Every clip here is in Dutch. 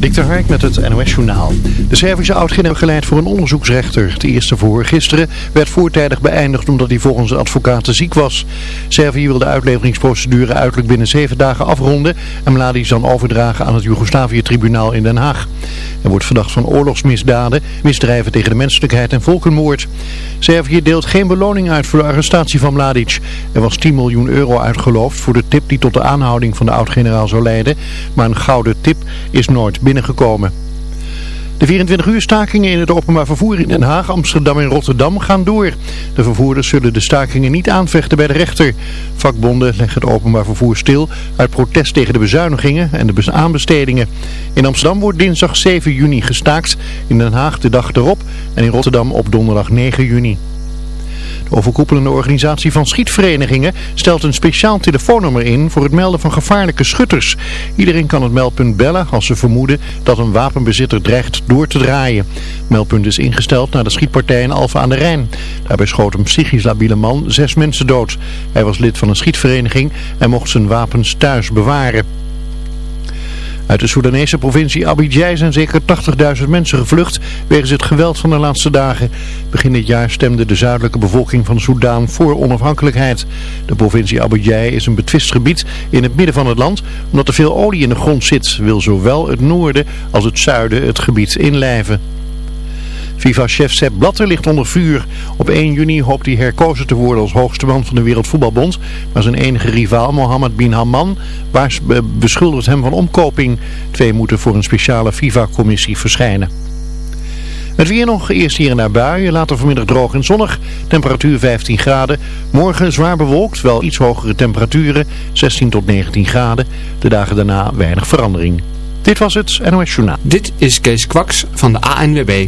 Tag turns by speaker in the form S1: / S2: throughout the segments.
S1: Dikter Hark met het NOS Journaal. De Servische oud geleid voor een onderzoeksrechter. Het eerste verhoor gisteren werd voortijdig beëindigd omdat hij volgens de advocaten ziek was. Servië wil de uitleveringsprocedure uiterlijk binnen zeven dagen afronden en Mladic dan overdragen aan het Joegoslavië-tribunaal in Den Haag. Hij wordt verdacht van oorlogsmisdaden, misdrijven tegen de menselijkheid en volkenmoord. Servië deelt geen beloning uit voor de arrestatie van Mladic. Er was 10 miljoen euro uitgeloofd voor de tip die tot de aanhouding van de oud-generaal zou leiden, maar een gouden tip is nooit binnengekomen. De 24 uur stakingen in het openbaar vervoer in Den Haag, Amsterdam en Rotterdam gaan door. De vervoerders zullen de stakingen niet aanvechten bij de rechter. Vakbonden leggen het openbaar vervoer stil uit protest tegen de bezuinigingen en de aanbestedingen. In Amsterdam wordt dinsdag 7 juni gestaakt, in Den Haag de dag erop en in Rotterdam op donderdag 9 juni. De overkoepelende organisatie van schietverenigingen stelt een speciaal telefoonnummer in voor het melden van gevaarlijke schutters. Iedereen kan het meldpunt bellen als ze vermoeden dat een wapenbezitter dreigt door te draaien. Het meldpunt is ingesteld na de schietpartij in Alphen aan de Rijn. Daarbij schoot een psychisch labiele man zes mensen dood. Hij was lid van een schietvereniging en mocht zijn wapens thuis bewaren. Uit de Soedanese provincie Abidjan zijn zeker 80.000 mensen gevlucht wegens het geweld van de laatste dagen. Begin dit jaar stemde de zuidelijke bevolking van Soedan voor onafhankelijkheid. De provincie Abidjan is een betwist gebied in het midden van het land. Omdat er veel olie in de grond zit, wil zowel het noorden als het zuiden het gebied inlijven. FIFA-chef Sepp Blatter ligt onder vuur. Op 1 juni hoopt hij herkozen te worden als hoogste man van de Wereldvoetbalbond. Maar zijn enige rivaal Mohammed bin Hamman beschuldigt hem van omkoping. Twee moeten voor een speciale FIFA-commissie verschijnen. Het weer nog, eerst hier en daar buien, later vanmiddag droog en zonnig. Temperatuur 15 graden. Morgen zwaar bewolkt, wel iets hogere temperaturen, 16 tot 19 graden. De dagen daarna weinig verandering. Dit was het NOS Journaal.
S2: Dit is Kees Kwaks van de ANWB.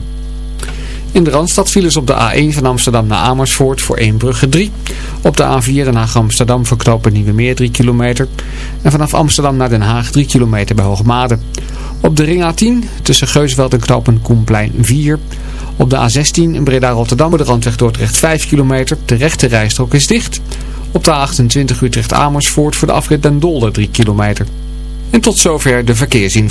S2: In de Randstad ze op de A1 van Amsterdam naar Amersfoort voor 1 Brugge 3. Op de A4 Den Haag Amsterdam verknopen Nieuwe Meer 3 kilometer. En vanaf Amsterdam naar Den Haag 3 kilometer bij Hoogmade. Op de ring A10 tussen Geusveld en knopen Koenplein 4. Op de A16 in Breda-Rotterdam de randweg Dordrecht 5 kilometer. De rechte rijstrook is dicht. Op de A28 Utrecht Amersfoort voor de afrit Den Dolder 3 kilometer. En tot zover de verkeersin.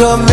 S3: come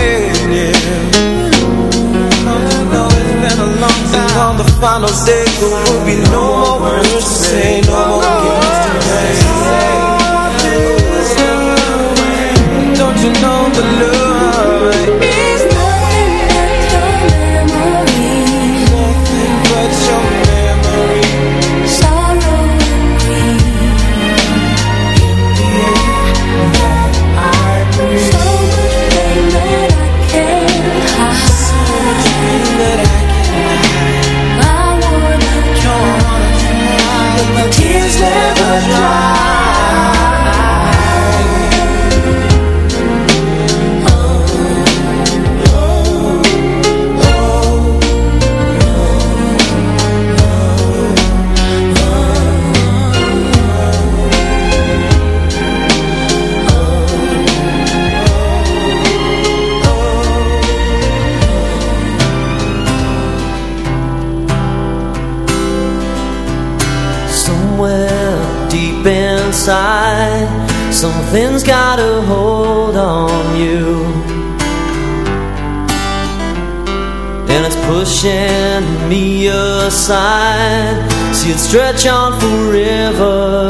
S3: side.
S4: See it stretch on forever.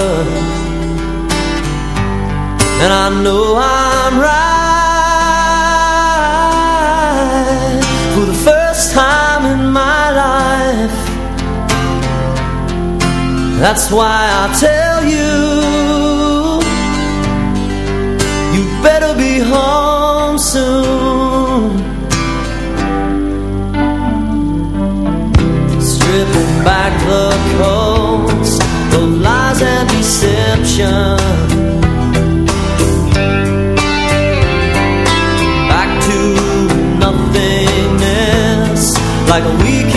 S4: And I know I'm right. For the first time in my life. That's why I tell you like we weekend.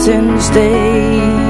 S5: since day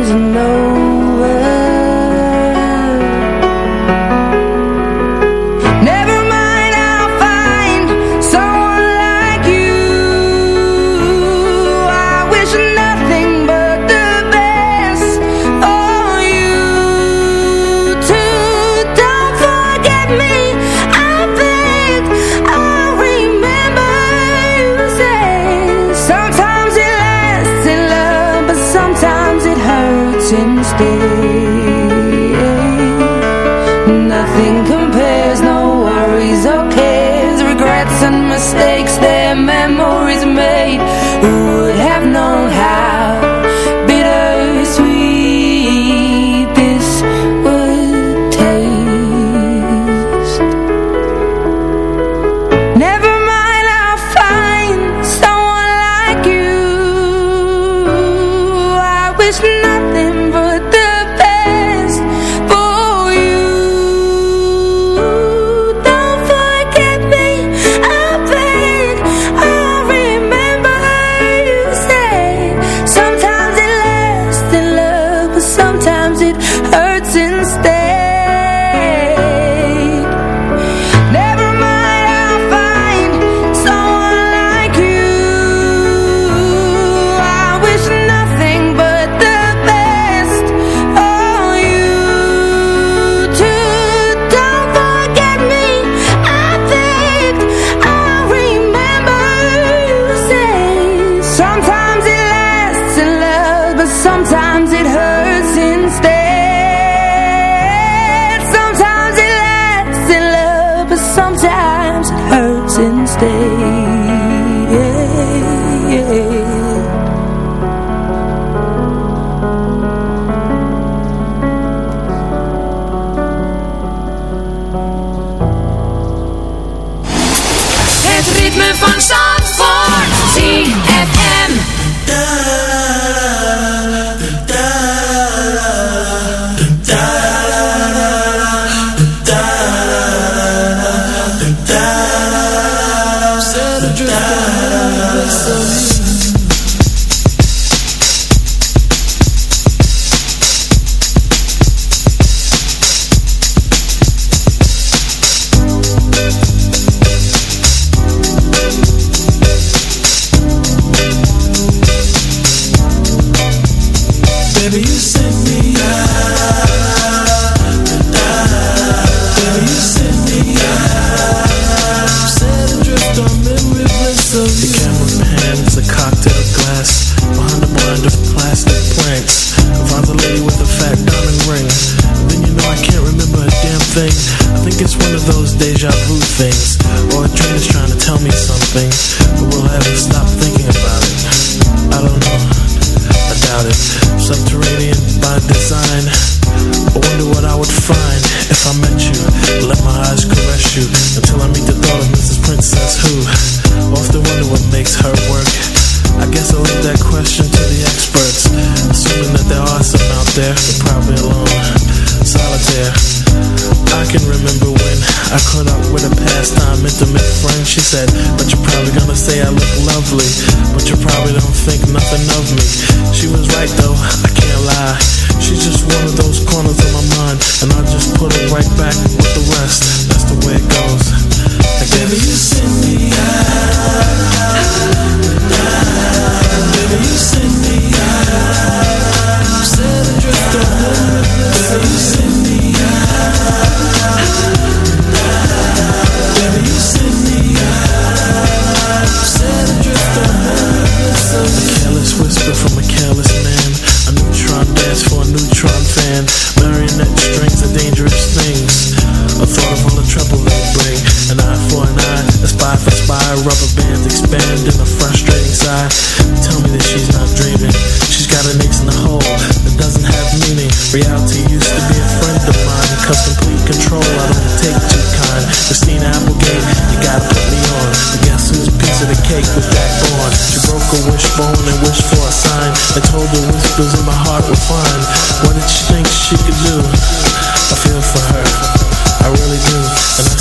S6: She said,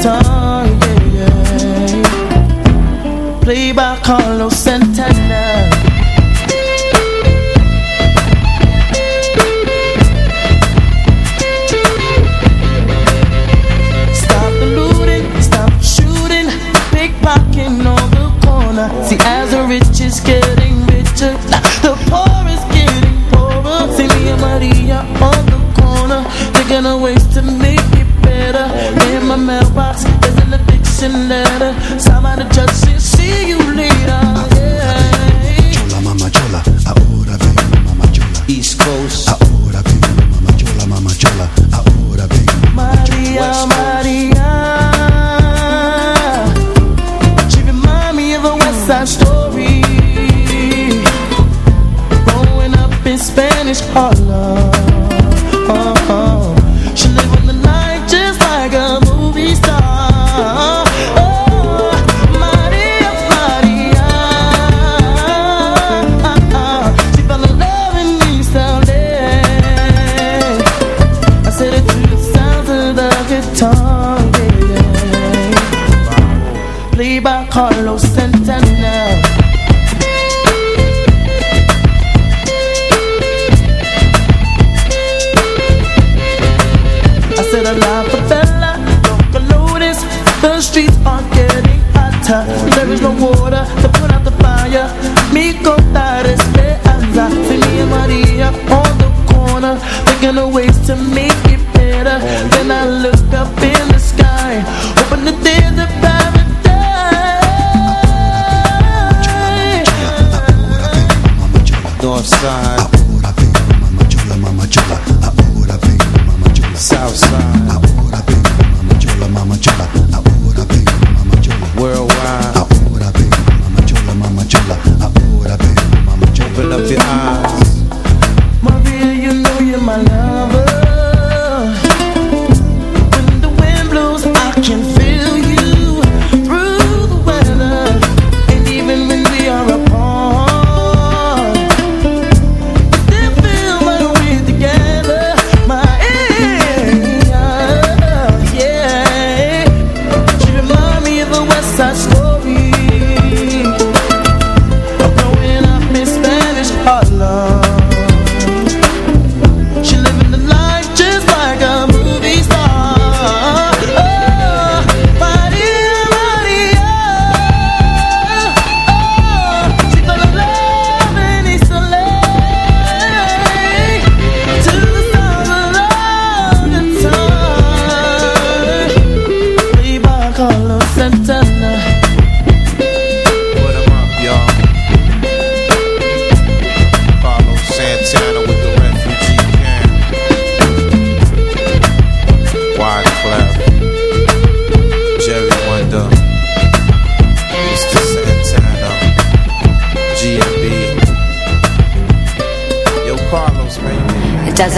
S7: Play yeah, yeah. By Carlos and
S8: North side.
S9: Ahora vengo, mamá chula, mamá chula. Ahora vengo, mamá chula.
S8: South side.
S9: Ahora vengo, mamá chula, mamá chula. Ahora vengo, mamá chula.
S8: Worldwide.
S9: Ahora vengo, mamá chula, mamá chula. Ahora vengo, mamá chula.
S8: Open up your eyes.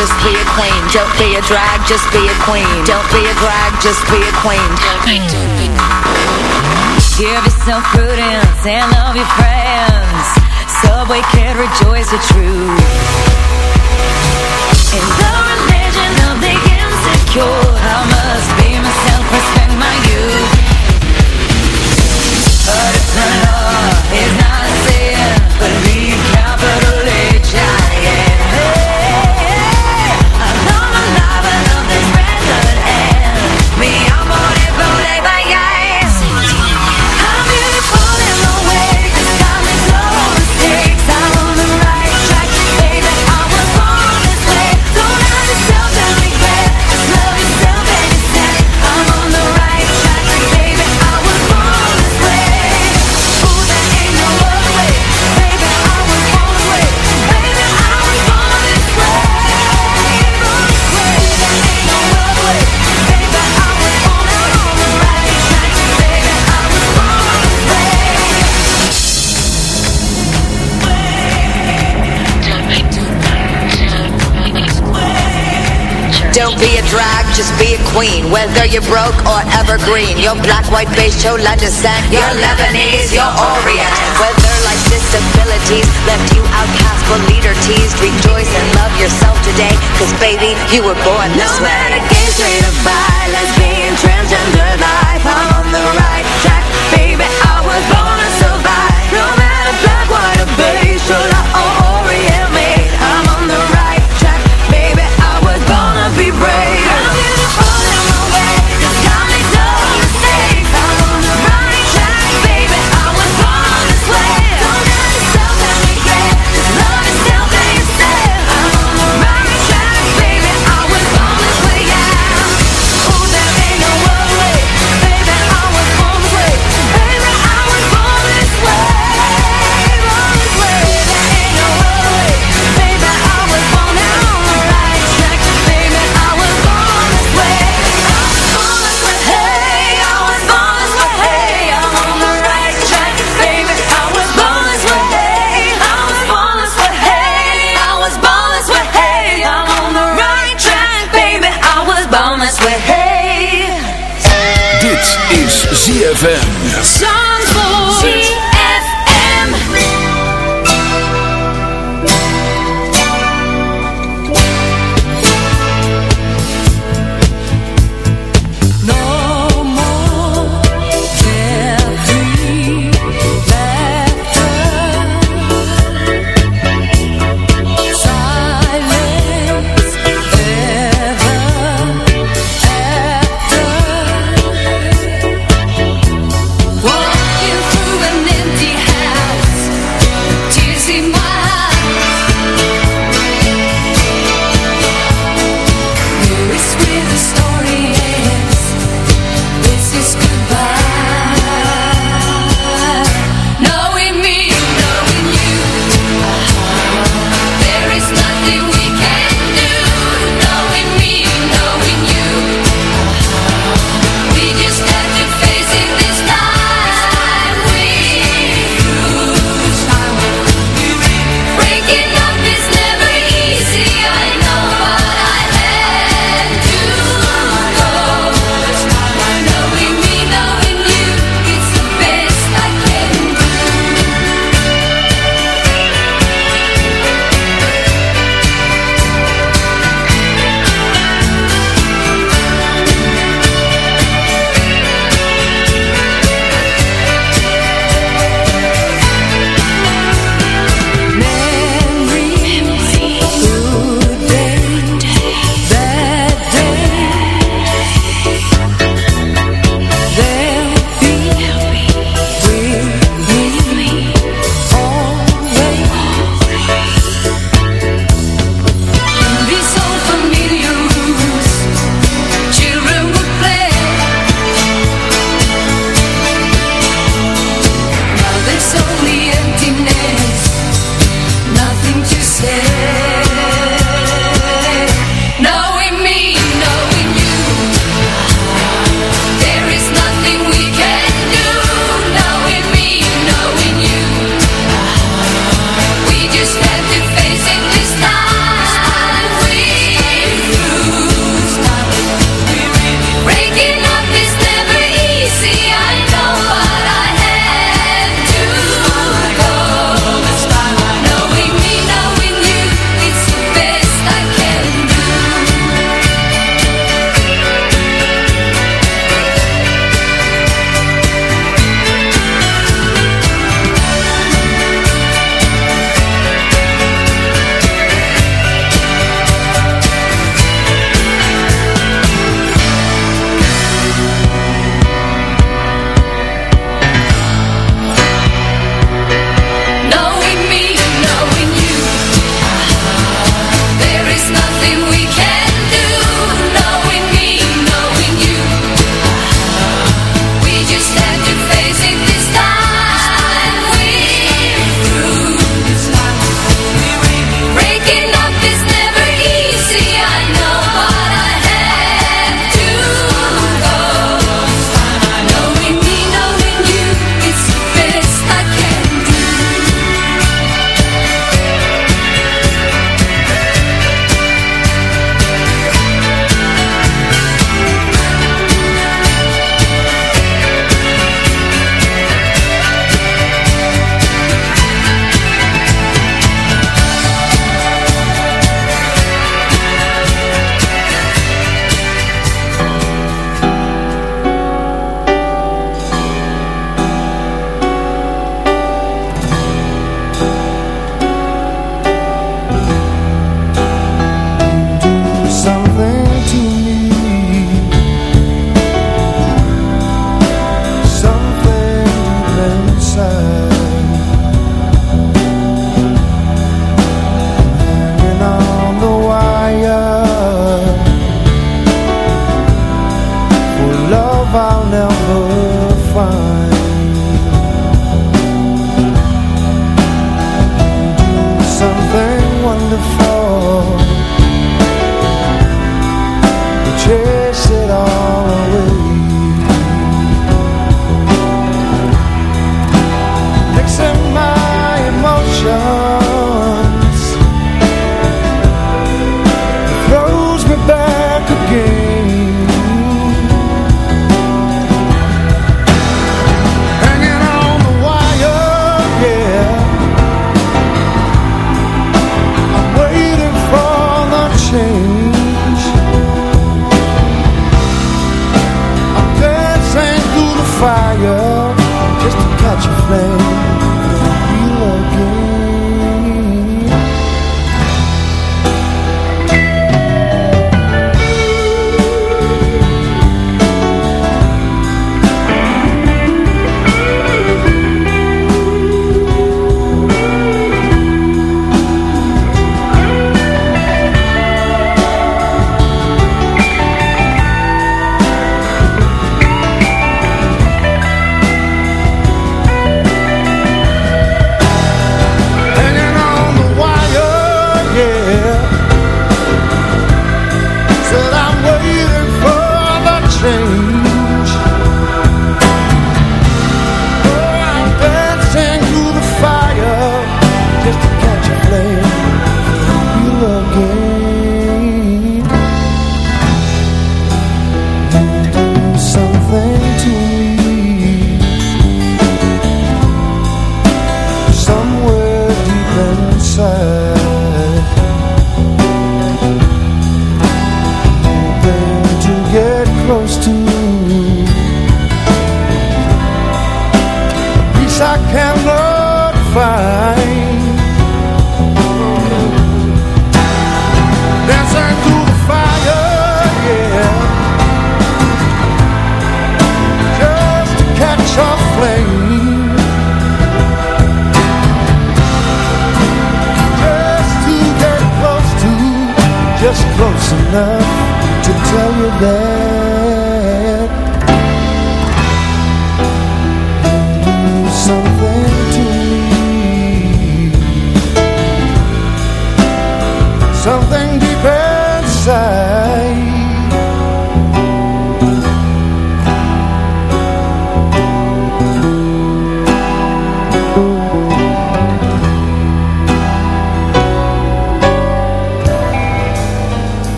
S10: just
S11: be a queen. Don't be a drag, just be a queen. Don't be a drag, just be a queen.
S10: Give yourself prudence and love your friends, Subway we can rejoice the truth. In the religion of the insecure, I must be myself, respect my youth. But it's not all. just
S11: be a queen Whether you're broke or evergreen. Your black, white, beige, chola descent Your Lebanese, your Orient. Whether life's disabilities Left you outcast or leader teased Rejoice and love yourself today Cause baby, you were born this
S10: no
S11: way.
S12: ZFM.